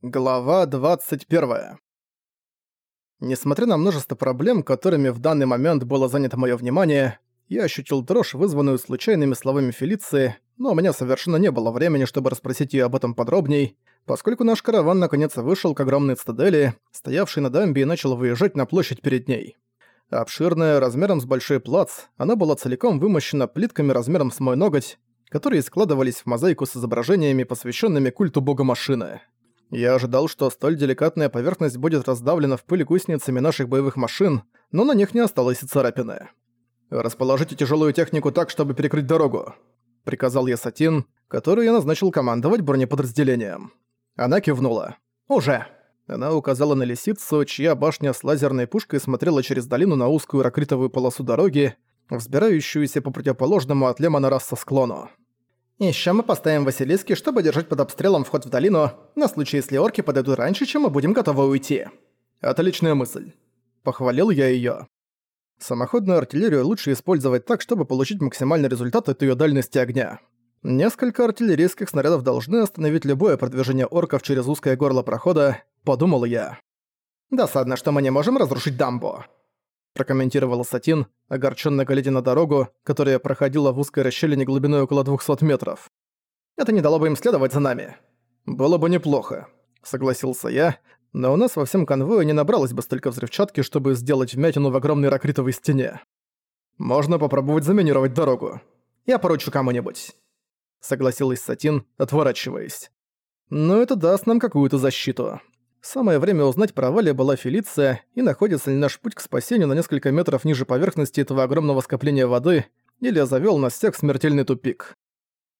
Глава 21. Несмотря на множество проблем, которыми в данный момент было занято мое внимание, я ощутил дрожь, вызванную случайными словами Фелиции, но у меня совершенно не было времени, чтобы расспросить ее об этом подробней, поскольку наш караван наконец вышел к огромной цитадели, стоявшей на дамбе и начал выезжать на площадь перед ней. Обширная, размером с большой плац, она была целиком вымощена плитками размером с мой ноготь, которые складывались в мозаику с изображениями, посвященными культу бога машины. Я ожидал, что столь деликатная поверхность будет раздавлена в пыль гусеницами наших боевых машин, но на них не осталось и царапины. «Расположите тяжелую технику так, чтобы перекрыть дорогу», — приказал я Сатин, которую я назначил командовать бронеподразделением. Она кивнула. «Уже». Она указала на лисицу, чья башня с лазерной пушкой смотрела через долину на узкую ракритовую полосу дороги, взбирающуюся по противоположному от Лемона Расса склону. Ещё мы поставим Василиски, чтобы держать под обстрелом вход в долину, на случай, если орки подойдут раньше, чем мы будем готовы уйти. Отличная мысль. Похвалил я её. Самоходную артиллерию лучше использовать так, чтобы получить максимальный результат от её дальности огня. Несколько артиллерийских снарядов должны остановить любое продвижение орков через узкое горло прохода, подумал я. Досадно, что мы не можем разрушить дамбу прокомментировала Сатин, огорченно глядя на дорогу, которая проходила в узкой расщелине глубиной около 200 метров. «Это не дало бы им следовать за нами». «Было бы неплохо», — согласился я, но у нас во всем конвое не набралось бы столько взрывчатки, чтобы сделать вмятину в огромной ракритовой стене. «Можно попробовать заминировать дорогу. Я поручу кому-нибудь», — согласилась Сатин, отворачиваясь. «Но это даст нам какую-то защиту». Самое время узнать, права ли была Фелиция и находится ли наш путь к спасению на несколько метров ниже поверхности этого огромного скопления воды, или завёл нас всех в смертельный тупик.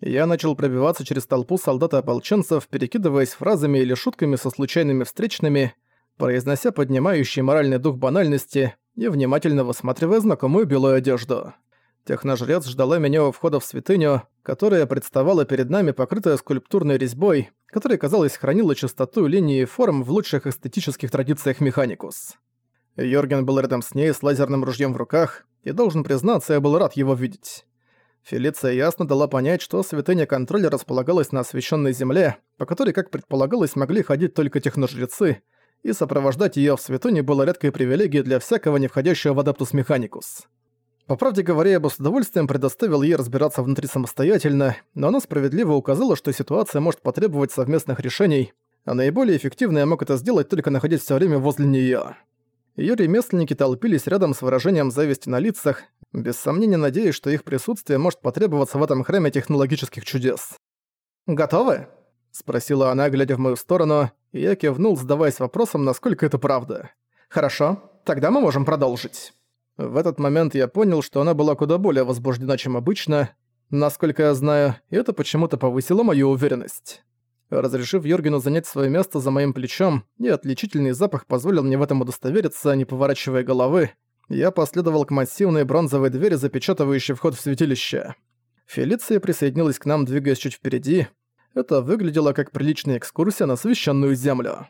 Я начал пробиваться через толпу солдат и ополченцев, перекидываясь фразами или шутками со случайными встречными, произнося поднимающий моральный дух банальности и внимательно высматривая знакомую белую одежду. Техножрец ждала меня у входа в святыню, которая представала перед нами покрытая скульптурной резьбой, которая, казалось, хранила чистоту линии и форм в лучших эстетических традициях Механикус. Йорген был рядом с ней с лазерным ружьем в руках, и, должен признаться, я был рад его видеть. Фелиция ясно дала понять, что святыня контроля располагалась на освященной земле, по которой, как предполагалось, могли ходить только техножрецы, и сопровождать ее в святыне было редкой привилегией для всякого не входящего в Адаптус Механикус. По правде говоря, я бы с удовольствием предоставил ей разбираться внутри самостоятельно, но она справедливо указала, что ситуация может потребовать совместных решений, а наиболее эффективно я мог это сделать, только находясь все время возле неё. Её ремесленники толпились рядом с выражением зависти на лицах, без сомнения надеясь, что их присутствие может потребоваться в этом храме технологических чудес. «Готовы?» — спросила она, глядя в мою сторону, и я кивнул, задаваясь вопросом, насколько это правда. «Хорошо, тогда мы можем продолжить». В этот момент я понял, что она была куда более возбуждена, чем обычно. Насколько я знаю, это почему-то повысило мою уверенность. Разрешив Юргену занять свое место за моим плечом, и отличительный запах позволил мне в этом удостовериться, не поворачивая головы, я последовал к массивной бронзовой двери, запечатывающей вход в святилище. Фелиция присоединилась к нам, двигаясь чуть впереди. Это выглядело как приличная экскурсия на священную землю.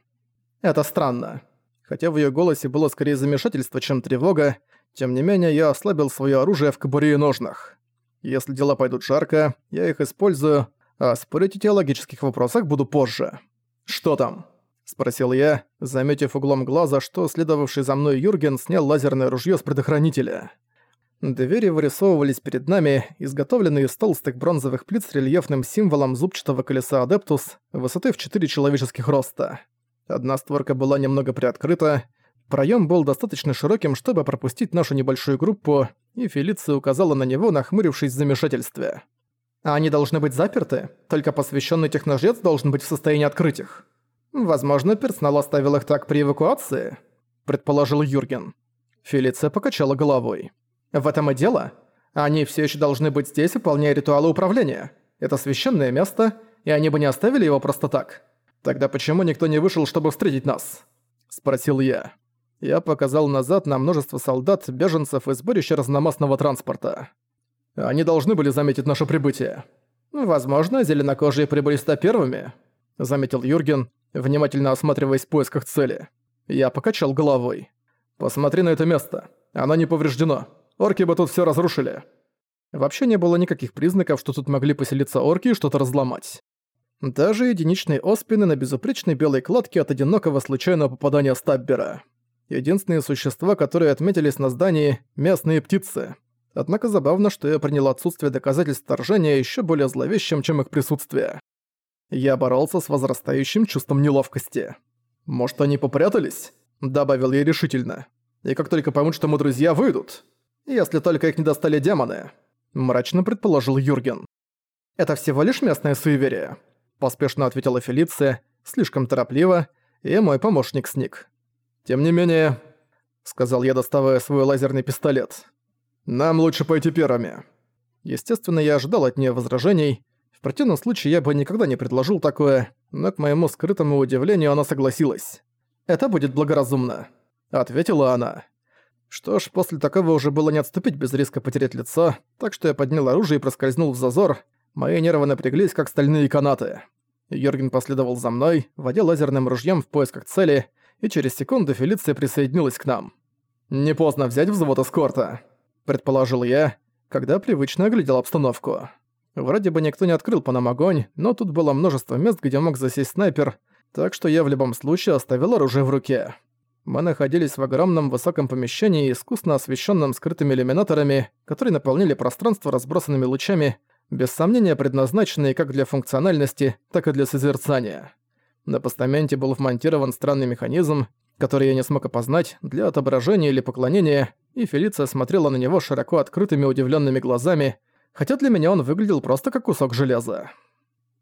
Это странно. Хотя в её голосе было скорее замешательство, чем тревога, тем не менее, я ослабил свое оружие в кобуре и ножнах. Если дела пойдут жарко, я их использую, а спорить о теологических вопросах буду позже. «Что там?» – спросил я, заметив углом глаза, что следовавший за мной Юрген снял лазерное ружье с предохранителя. Двери вырисовывались перед нами, изготовленные из толстых бронзовых плит с рельефным символом зубчатого колеса Адептус, высоты в 4 человеческих роста. Одна створка была немного приоткрыта, Проем был достаточно широким, чтобы пропустить нашу небольшую группу, и Фелиция указала на него, нахмурившись в замешательстве. «А они должны быть заперты? Только посвященный техножрец должен быть в состоянии открыть их. Возможно, персонал оставил их так при эвакуации?» – предположил Юрген. Фелиция покачала головой. «В этом и дело. Они все еще должны быть здесь, выполняя ритуалы управления. Это священное место, и они бы не оставили его просто так. Тогда почему никто не вышел, чтобы встретить нас?» – спросил я. Я показал назад на множество солдат, беженцев и сборища разномастного транспорта. Они должны были заметить наше прибытие. Возможно, зеленокожие прибыли сюда первыми, заметил Юрген, внимательно осматриваясь в поисках цели. Я покачал головой. Посмотри на это место. Оно не повреждено. Орки бы тут все разрушили. Вообще не было никаких признаков, что тут могли поселиться орки и что-то разломать. Даже единичные оспины на безупречной белой кладке от одинокого случайного попадания стаббера. Единственные существа, которые отметились на здании – местные птицы. Однако забавно, что я принял отсутствие доказательств вторжения еще более зловещим, чем их присутствие. Я боролся с возрастающим чувством неловкости. «Может, они попрятались?» – добавил я решительно. «И как только поймут, что мы друзья, выйдут. Если только их не достали демоны», – мрачно предположил Юрген. «Это всего лишь местное суеверие», – поспешно ответила Фелиция, слишком торопливо, и мой помощник сник. «Тем не менее», — сказал я, доставая свой лазерный пистолет, — «нам лучше пойти первыми». Естественно, я ожидал от нее возражений, в противном случае я бы никогда не предложил такое, но к моему скрытому удивлению она согласилась. «Это будет благоразумно», — ответила она. Что ж, после такого уже было не отступить без риска потерять лицо, так что я поднял оружие и проскользнул в зазор. Мои нервы напряглись, как стальные канаты. Йорген последовал за мной, водя лазерным ружьем в поисках цели, и через секунду Фелиция присоединилась к нам. «Не поздно взять взвод эскорта», — предположил я, когда привычно оглядел обстановку. Вроде бы никто не открыл по нам огонь, но тут было множество мест, где мог засесть снайпер, так что я в любом случае оставил оружие в руке. Мы находились в огромном высоком помещении, искусно освещенном скрытыми иллюминаторами, которые наполнили пространство разбросанными лучами, без сомнения предназначенные как для функциональности, так и для созерцания. На постаменте был вмонтирован странный механизм, который я не смог опознать, для отображения или поклонения, и Фелиция смотрела на него широко открытыми удивленными глазами, хотя для меня он выглядел просто как кусок железа.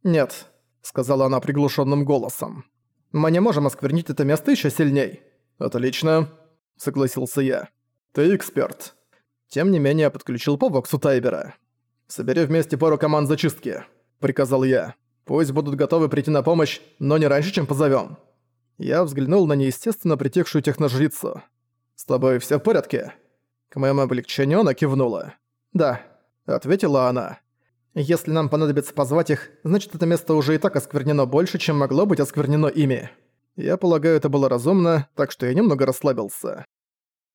«Нет», — сказала она приглушенным голосом. «Мы не можем осквернить это место еще сильней». «Отлично», — согласился я. «Ты эксперт». Тем не менее, подключил по боксу Тайбера. «Собери вместе пару команд зачистки», — приказал я. «Пусть будут готовы прийти на помощь, но не раньше, чем позовем. Я взглянул на неестественно притихшую техножрицу. «С тобой все в порядке?» К моему облегчению она кивнула. «Да», ответила она. «Если нам понадобится позвать их, значит это место уже и так осквернено больше, чем могло быть осквернено ими. Я полагаю, это было разумно, так что я немного расслабился».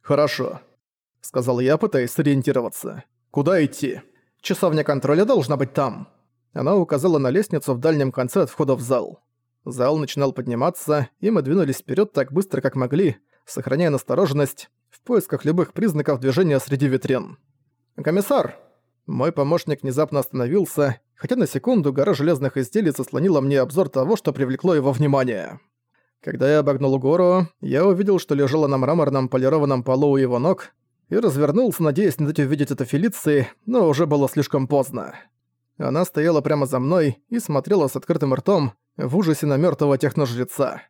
«Хорошо», — сказал я, пытаясь сориентироваться. «Куда идти?» «Часовня контроля должна быть там». Она указала на лестницу в дальнем конце от входа в зал. Зал начинал подниматься, и мы двинулись вперед так быстро, как могли, сохраняя настороженность, в поисках любых признаков движения среди витрин. «Комиссар!» Мой помощник внезапно остановился, хотя на секунду гора железных изделий заслонила мне обзор того, что привлекло его внимание. Когда я обогнул гору, я увидел, что лежала на мраморном полированном полу у его ног, и развернулся, надеясь не дать увидеть это Фелиции, но уже было слишком поздно. Она стояла прямо за мной и смотрела с открытым ртом в ужасе на мертвого техножреца.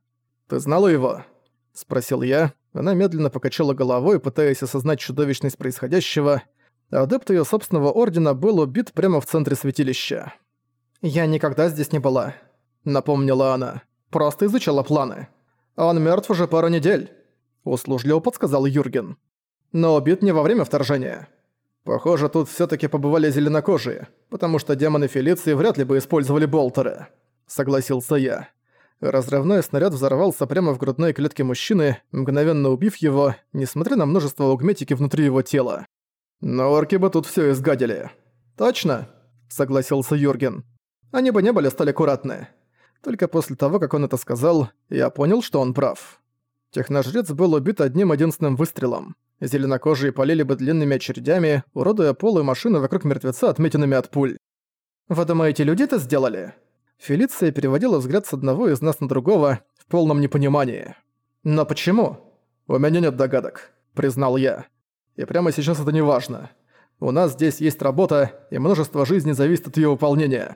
«Ты знала его?» — спросил я. Она медленно покачала головой, пытаясь осознать чудовищность происходящего, Адепт ее собственного ордена был убит прямо в центре святилища. «Я никогда здесь не была», — напомнила она. «Просто изучала планы. Он мертв уже пару недель», — услужливо подсказал Юрген. «Но убит не во время вторжения. Похоже, тут все таки побывали зеленокожие, потому что демоны Фелиции вряд ли бы использовали болтеры», — согласился я. Разрывной снаряд взорвался прямо в грудной клетке мужчины, мгновенно убив его, несмотря на множество угметики внутри его тела. Но орки бы тут все изгадили. Точно, согласился Юрген. Они бы не были столь аккуратны. Только после того, как он это сказал, я понял, что он прав. Техножрец был убит одним единственным выстрелом. Зеленокожие полили бы длинными очередями, уродуя пол и машины вокруг мертвеца отметинами от пуль. «Вы думаете, люди это сделали?» Фелиция переводила взгляд с одного из нас на другого в полном непонимании. «Но почему?» «У меня нет догадок», — признал я. И прямо сейчас это не важно. У нас здесь есть работа, и множество жизней зависит от её выполнения».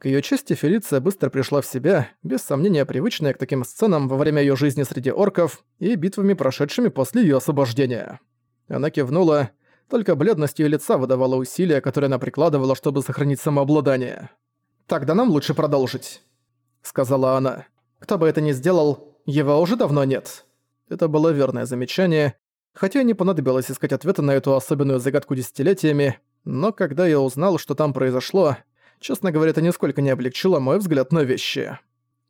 К её чести Фелиция быстро пришла в себя, без сомнения привычная к таким сценам во время её жизни среди орков и битвами, прошедшими после её освобождения. Она кивнула, только бледность её лица выдавала усилия, которые она прикладывала, чтобы сохранить самообладание. «Тогда нам лучше продолжить», — сказала она. «Кто бы это ни сделал, его уже давно нет». Это было верное замечание, Хотя не понадобилось искать ответа на эту особенную загадку десятилетиями, но когда я узнал, что там произошло, честно говоря, это нисколько не облегчило мой взгляд на вещи.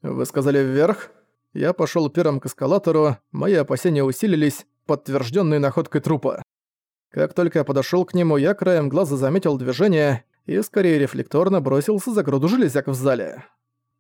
«Вы сказали вверх?» Я пошёл первым к эскалатору, мои опасения усилились, подтверждённые находкой трупа. Как только я подошёл к нему, я краем глаза заметил движение и скорее рефлекторно бросился за груду железяк в зале.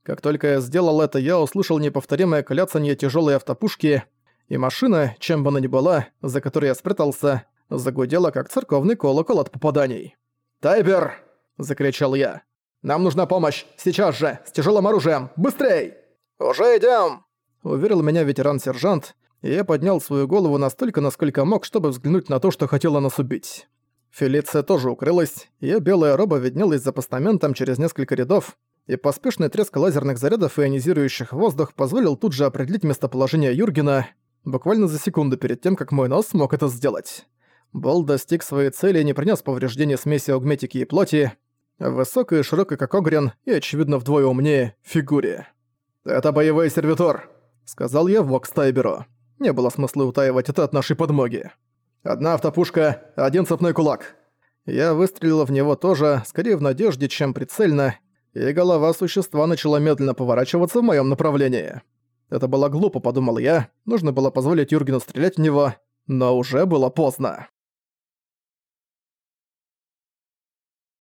Как только я сделал это, я услышал неповторимое кляцанье тяжелой автопушки, и машина, чем бы она ни была, за которой я спрятался, загудела, как церковный колокол от попаданий. «Тайбер!» – закричал я. «Нам нужна помощь! Сейчас же! С тяжелым оружием! Быстрей!» «Уже идем! уверил меня ветеран-сержант, и я поднял свою голову настолько, насколько мог, чтобы взглянуть на то, что хотела нас убить. Фелиция тоже укрылась, ее белая роба виднелась за постаментом через несколько рядов, и поспешный треск лазерных зарядов и ионизирующих воздух позволил тут же определить местоположение Юргена, буквально за секунду перед тем, как мой нос смог это сделать. Бол достиг своей цели и не принес повреждения смеси аугметики и плоти, высокой и широкой, как Огрен, и, очевидно, вдвое умнее, фигуре. «Это боевой сервитор», — сказал я Вокс Тайберу. Не было смысла утаивать это от нашей подмоги. Одна автопушка, один цепной кулак. Я выстрелила в него тоже, скорее в надежде, чем прицельно, и голова существа начала медленно поворачиваться в моем направлении. Это было глупо, подумал я, нужно было позволить Юргену стрелять в него, но уже было поздно.